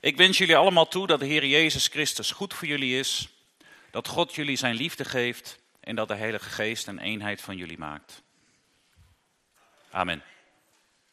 Ik wens jullie allemaal toe dat de Heer Jezus Christus goed voor jullie is, dat God jullie zijn liefde geeft en dat de Heilige Geest een eenheid van jullie maakt. Amen.